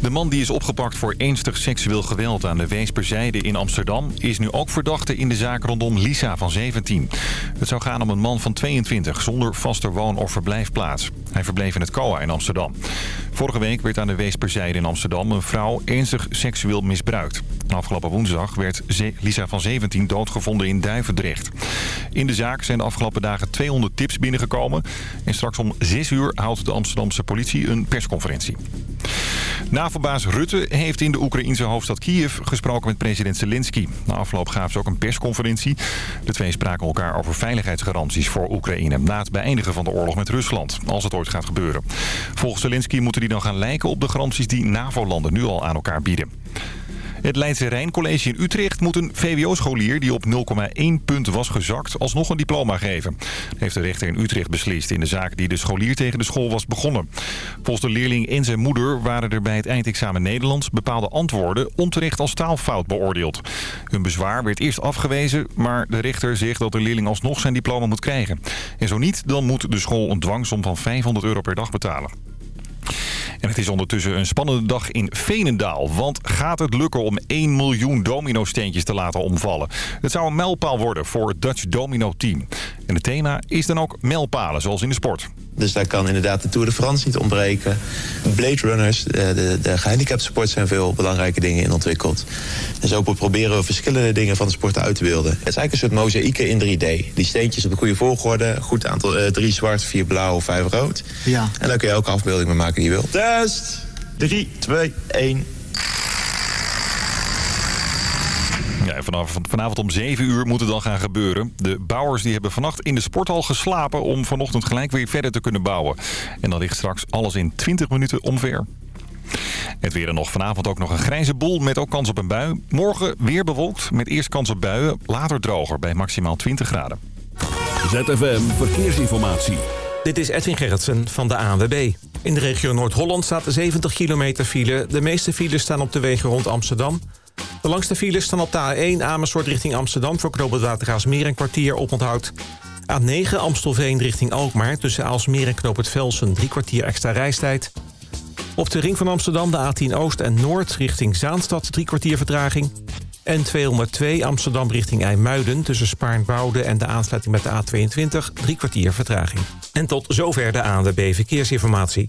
De man die is opgepakt voor ernstig seksueel geweld aan de Weesperzijde in Amsterdam... is nu ook verdachte in de zaak rondom Lisa van 17. Het zou gaan om een man van 22 zonder vaste woon- of verblijfplaats. Hij verbleef in het COA in Amsterdam. Vorige week werd aan de Weesperzijde in Amsterdam een vrouw ernstig seksueel misbruikt. afgelopen woensdag werd Lisa van 17 doodgevonden in Duivendrecht. In de zaak zijn de afgelopen dagen 200 tips binnengekomen. En straks om 6 uur houdt de Amsterdamse politie een persconferentie. NAVO-baas Rutte heeft in de Oekraïense hoofdstad Kiev gesproken met president Zelensky. Na afloop gaven ze ook een persconferentie. De twee spraken elkaar over veiligheidsgaranties voor Oekraïne... na het beëindigen van de oorlog met Rusland, als het ooit gaat gebeuren. Volgens Zelensky moeten die dan gaan lijken op de garanties die NAVO-landen nu al aan elkaar bieden. Het Leidse Rijncollege in Utrecht moet een VWO-scholier die op 0,1 punt was gezakt alsnog een diploma geven. Heeft de rechter in Utrecht beslist in de zaak die de scholier tegen de school was begonnen. Volgens de leerling en zijn moeder waren er bij het eindexamen Nederlands bepaalde antwoorden onterecht als taalfout beoordeeld. Hun bezwaar werd eerst afgewezen, maar de rechter zegt dat de leerling alsnog zijn diploma moet krijgen. En zo niet, dan moet de school een dwangsom van 500 euro per dag betalen. En het is ondertussen een spannende dag in Veenendaal. Want gaat het lukken om 1 miljoen domino-steentjes te laten omvallen? Het zou een mijlpaal worden voor het Dutch Domino Team. En het thema is dan ook mijlpalen, zoals in de sport. Dus daar kan inderdaad de Tour de France niet ontbreken. Blade Runners, de, de, de gehandicapte sport zijn veel belangrijke dingen in ontwikkeld. En zo proberen we verschillende dingen van de sport uit te beelden. Het is eigenlijk een soort mozaïeken in 3D. Die steentjes op de goede volgorde, goed aantal, uh, drie zwart, vier blauw, vijf rood. Ja. En daar kun je elke afbeelding mee maken die je wil. Test! 3, 2, 1. Ja, vanaf, vanavond om 7 uur moet het dan gaan gebeuren. De bouwers die hebben vannacht in de sporthal geslapen om vanochtend gelijk weer verder te kunnen bouwen. En dan ligt straks alles in 20 minuten omver. Het weer en nog vanavond ook nog een grijze boel met ook kans op een bui. Morgen weer bewolkt met eerst kans op buien, later droger bij maximaal 20 graden. ZFM Verkeersinformatie. Dit is Edwin Gerritsen van de ANWB. In de regio Noord-Holland staat 70 kilometer file. De meeste files staan op de wegen rond Amsterdam. De langste files staan op de A1 Amersfoort richting Amsterdam... voor knooppunt Watergaasmeer een kwartier oponthoud. A9 Amstelveen richting Alkmaar tussen Aalsmeer en knooppunt Velsen... drie kwartier extra reistijd. Op de ring van Amsterdam de A10 Oost en Noord richting Zaanstad... drie kwartier vertraging. En 202 Amsterdam richting IJmuiden tussen Spaarnwoude en de aansluiting met de A22 drie kwartier vertraging. En tot zover de ANWB Verkeersinformatie.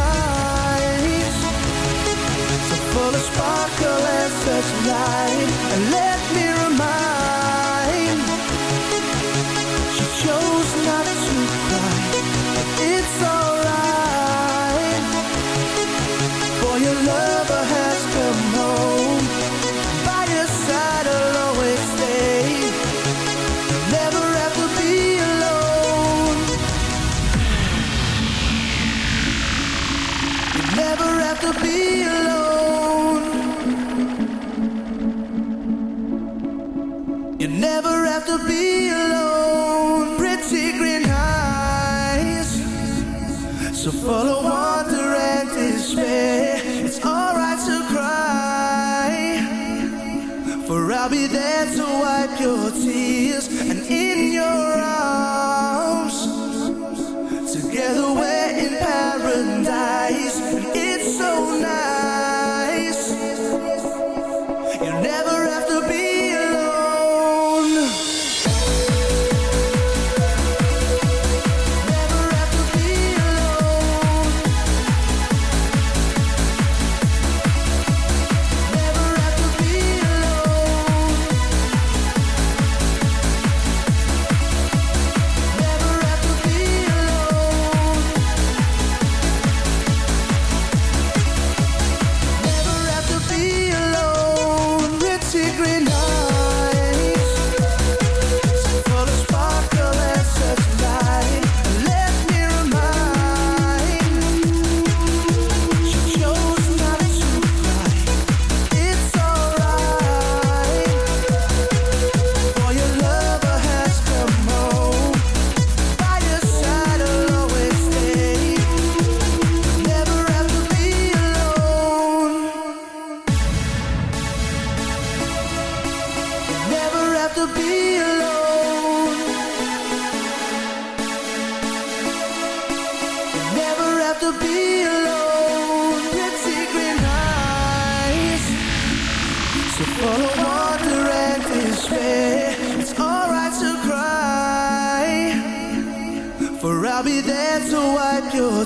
to be alone. To follow what the rest of the world is doing to cry. For i'll be there to wipe your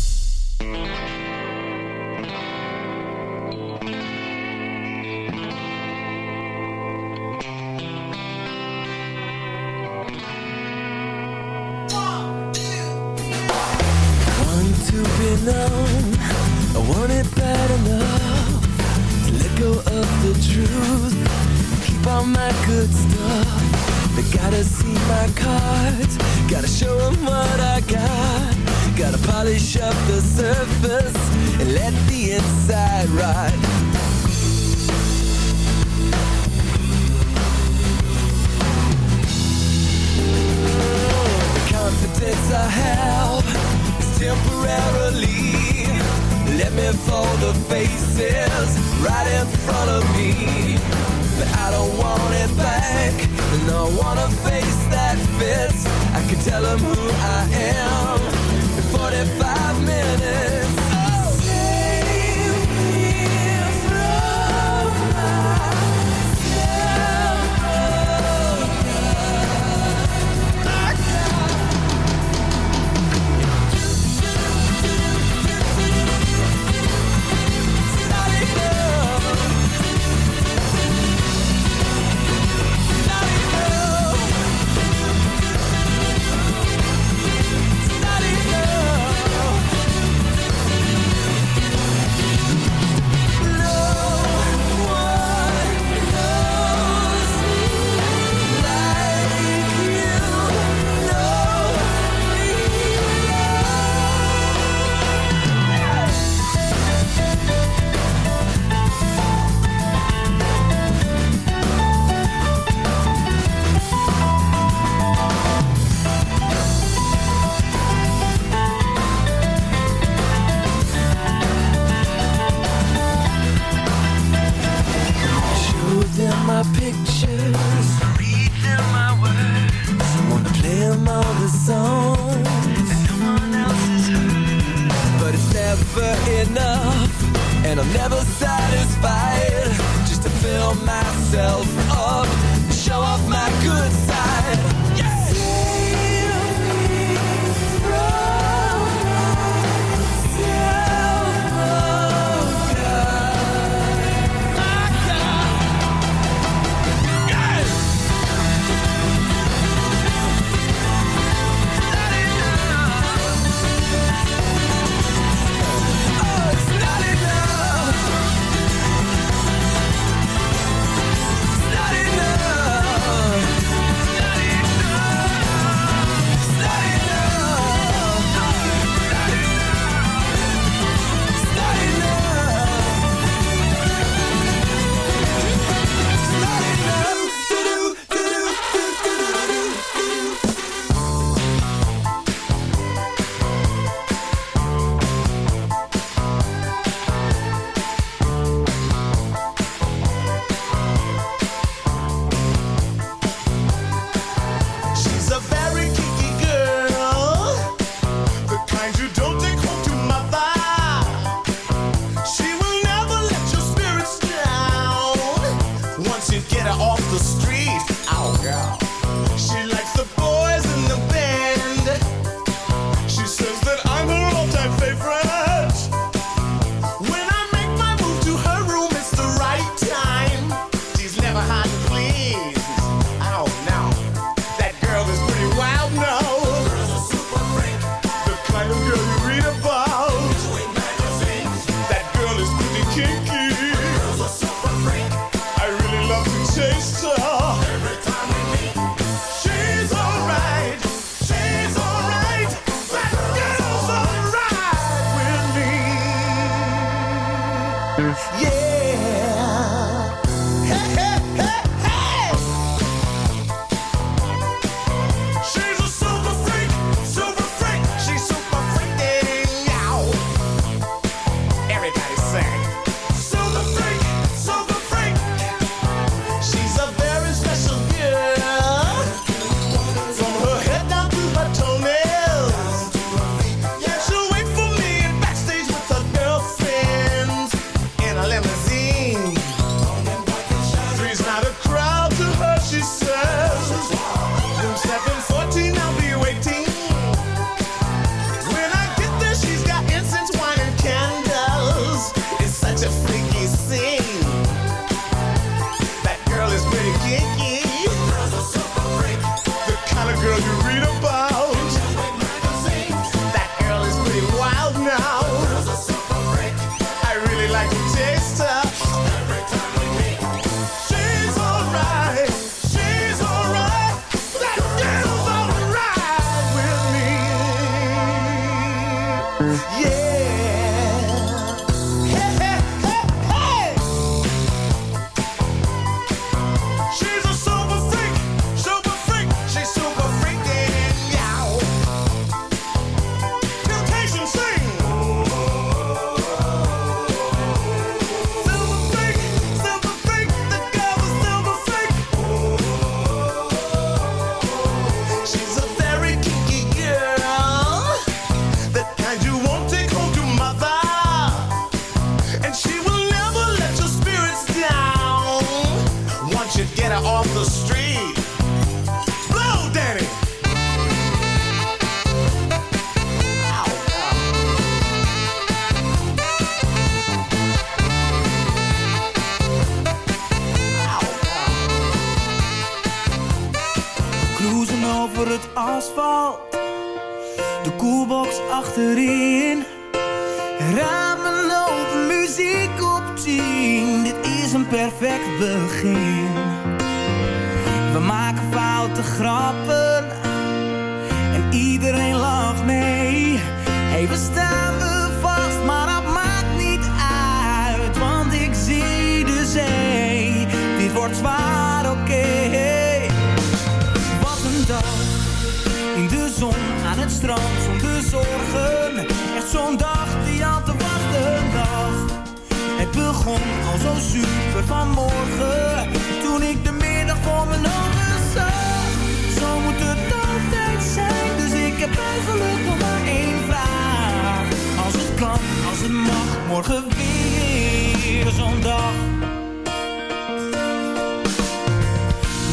morgen weer zo'n dag.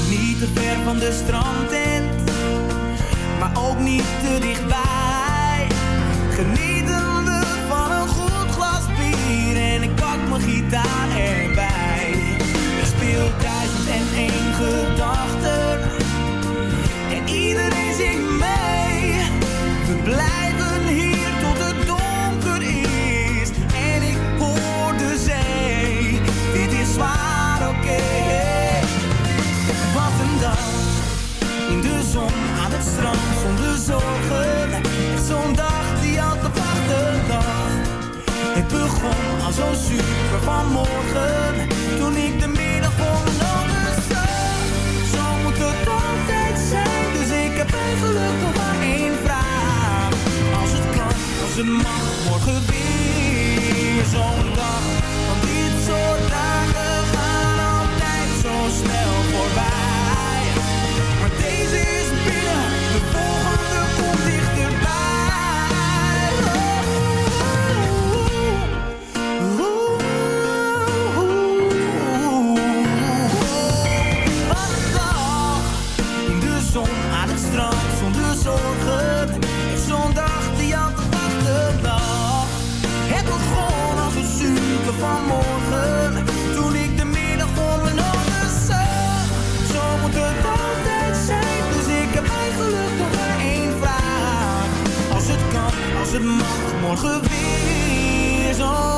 Niet te ver van de strandtent, maar ook niet te dichtbij. zo super vanmorgen. Toen ik de middag voor me ogen zag. Zo moet het altijd zijn, dus ik heb een geluk op maar één vraag. Als het kan, als het mag, morgen weer zo'n morgen weer zon.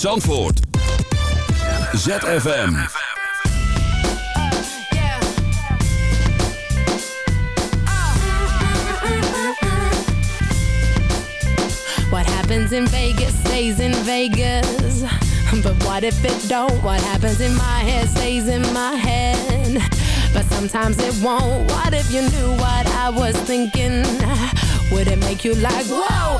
uit Zandvoort. ZFM. What happens in Vegas stays in Vegas. But what if it don't? What happens in my head stays in my head. But sometimes it won't. What if you knew what I was thinking? Would it make you like, whoa?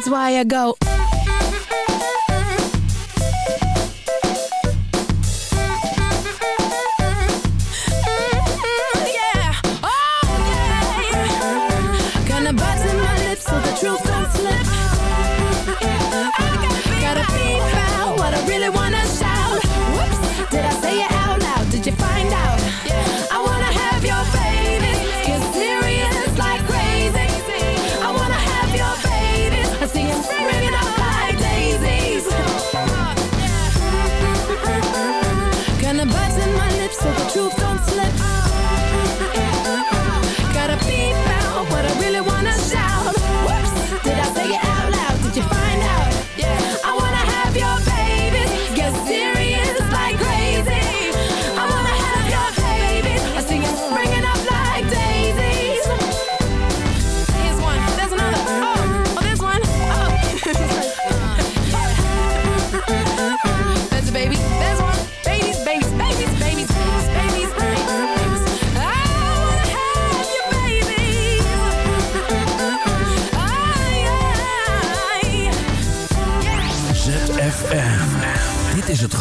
That's why I go.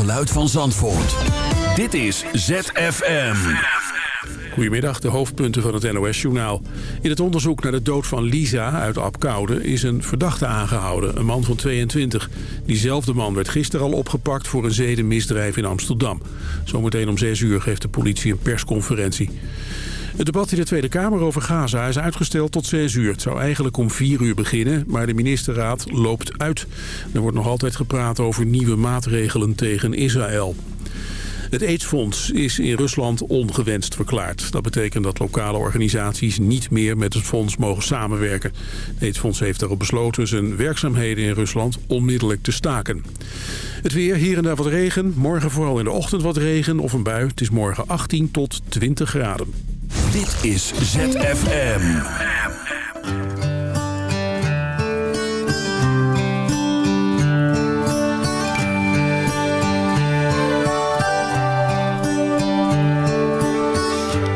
Geluid van Zandvoort. Dit is ZFM. Goedemiddag, de hoofdpunten van het NOS-journaal. In het onderzoek naar de dood van Lisa uit Apkoude is een verdachte aangehouden, een man van 22. Diezelfde man werd gisteren al opgepakt voor een zedenmisdrijf in Amsterdam. Zometeen om 6 uur geeft de politie een persconferentie. Het debat in de Tweede Kamer over Gaza is uitgesteld tot 6 uur. Het zou eigenlijk om 4 uur beginnen, maar de ministerraad loopt uit. Er wordt nog altijd gepraat over nieuwe maatregelen tegen Israël. Het AIDS-fonds is in Rusland ongewenst verklaard. Dat betekent dat lokale organisaties niet meer met het fonds mogen samenwerken. Het AIDS-fonds heeft daarop besloten zijn werkzaamheden in Rusland onmiddellijk te staken. Het weer, hier en daar wat regen. Morgen vooral in de ochtend wat regen of een bui. Het is morgen 18 tot 20 graden. Dit is ZFM.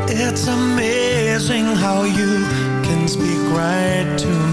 It's amazing how you can speak right to my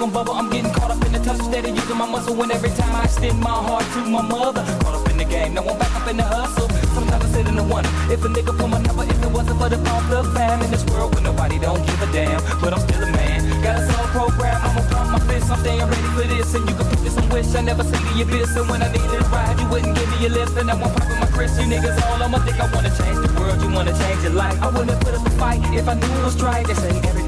I'm bubble. I'm getting caught up in the touch, steady using my muscle. And every time I extend my heart to my mother, caught up in the game, now I'm back up in the hustle. Sometimes I sit in the wonder if a nigga pull my number, if it wasn't for the pump the fam in this world where nobody don't give a damn. But I'm still a man, got a soul program. I'ma pump my fist, I'm staying ready for this. And you can put this on wish I never see the abyss. And when I needed a ride, you wouldn't give me a lift. And now I'm popping my Chris. You niggas all I'ma think I wanna change the world, you wanna change your life. I wouldn't put up a fight if I knew it was right. They say everything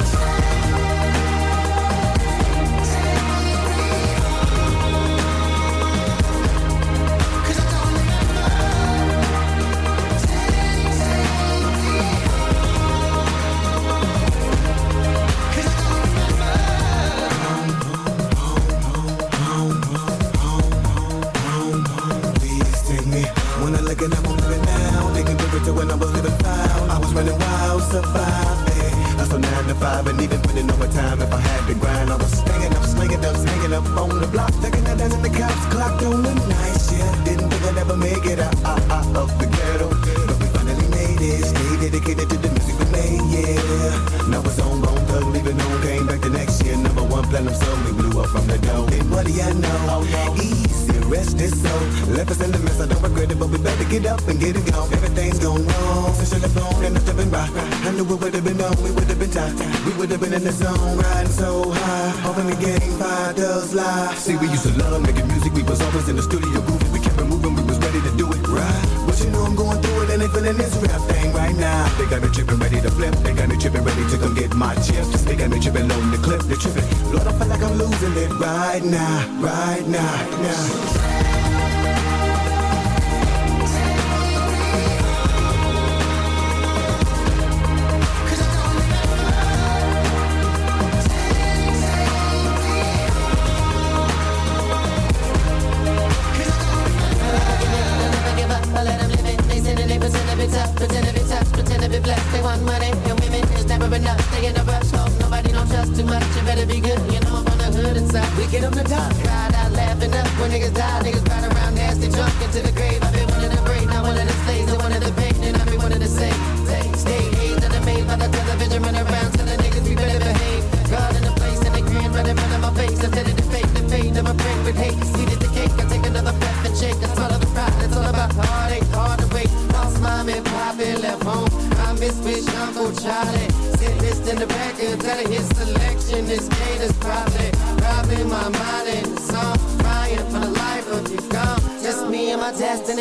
Running wild, surviving. Hustle nine to five and even putting overtime if I had to grind. I was staying up, slinging up, hanging up on the block, taking that dance in the cops clocked on the night shift. Didn't think I'd ever make it out, out, out of the ghetto, but we finally made it. Stay dedicated to the music we made, yeah. Now it's on bone thug, leaving on. Came back the next year, number one platinum song. We blew up from the dome. And what do you know? Oh, Easy, rest is so. Left us in the mess, I don't regret it, but we better get up and get it gone. Everything's gone wrong. Since you're blown and nothing been right. I knew it would have been on, we would have been tight. We would have been in the zone, riding so high. Hoping the game fire does lie. See, we used to love making music, we was always in the studio grooving. We kept it moving, we was ready to do it right. But you know I'm going through feeling this rap thing right now. They got me tripping, ready to flip. They got me tripping, ready to come get my chips. They got me tripping, loading the clip. They tripping. Lord, I feel like I'm losing it right now, right now, now.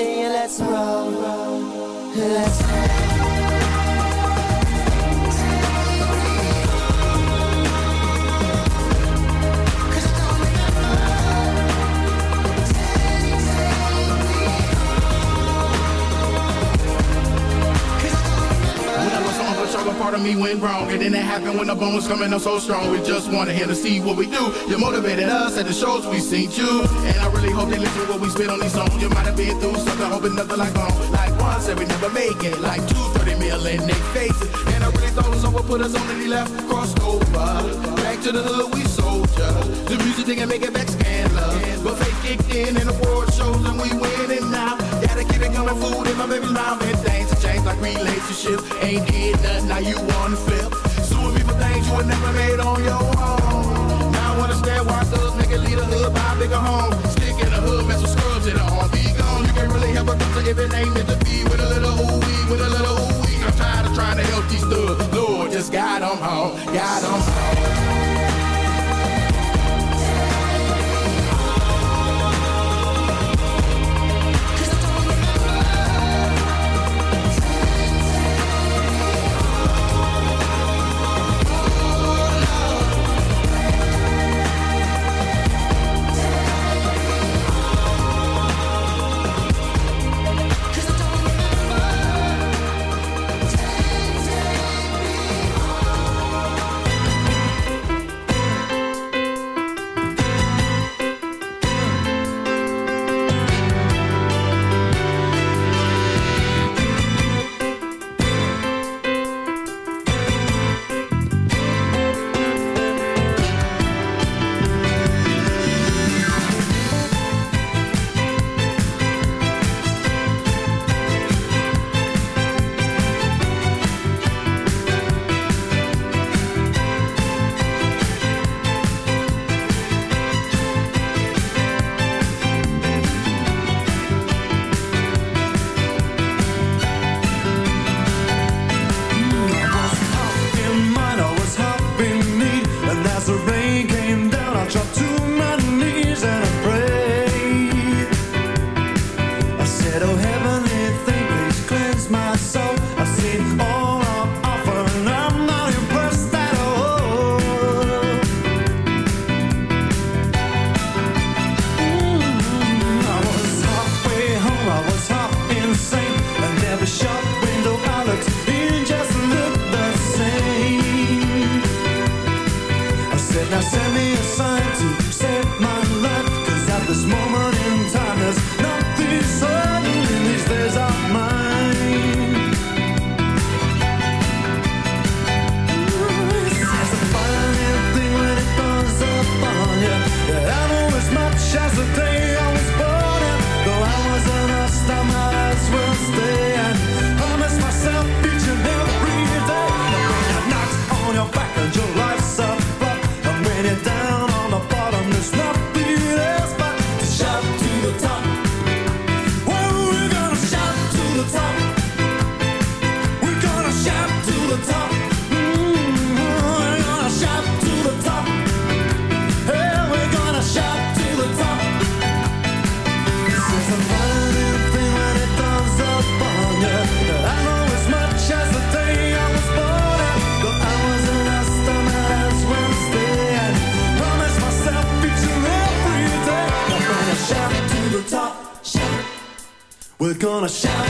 and let's roll. roll. Part of me went wrong. And then it happened when the bones coming up so strong. We just wanted him to see what we do. You motivated us at the shows we seen you. And I really hope they listen to what we spit on these songs. You might have been through something, hoping nothing like home. Like one said we never make it. Like two, 30 mil in they faces. And I really thought someone put us on and he left, crossed over. Back to the hood, we soldier. The music didn't make it back scandalous. But fake kicked in and the world shows and we winning now. Gotta keep it coming, food in my baby's mouth and things have changed like relationships. Ain't did nothing, now you wanna flip. Suing me for things you would never made on your own. Now I understand why thugs make it lead a hood, buy a bigger home. Stick in the hood, mess with scrubs in the arm. Be gone, you can't really help a doctor if it ain't meant to be. With a little ooh wee, with a little ooh wee. I'm tired of trying to help these thugs. Lord, just guide them home, guide them home. Gonna shout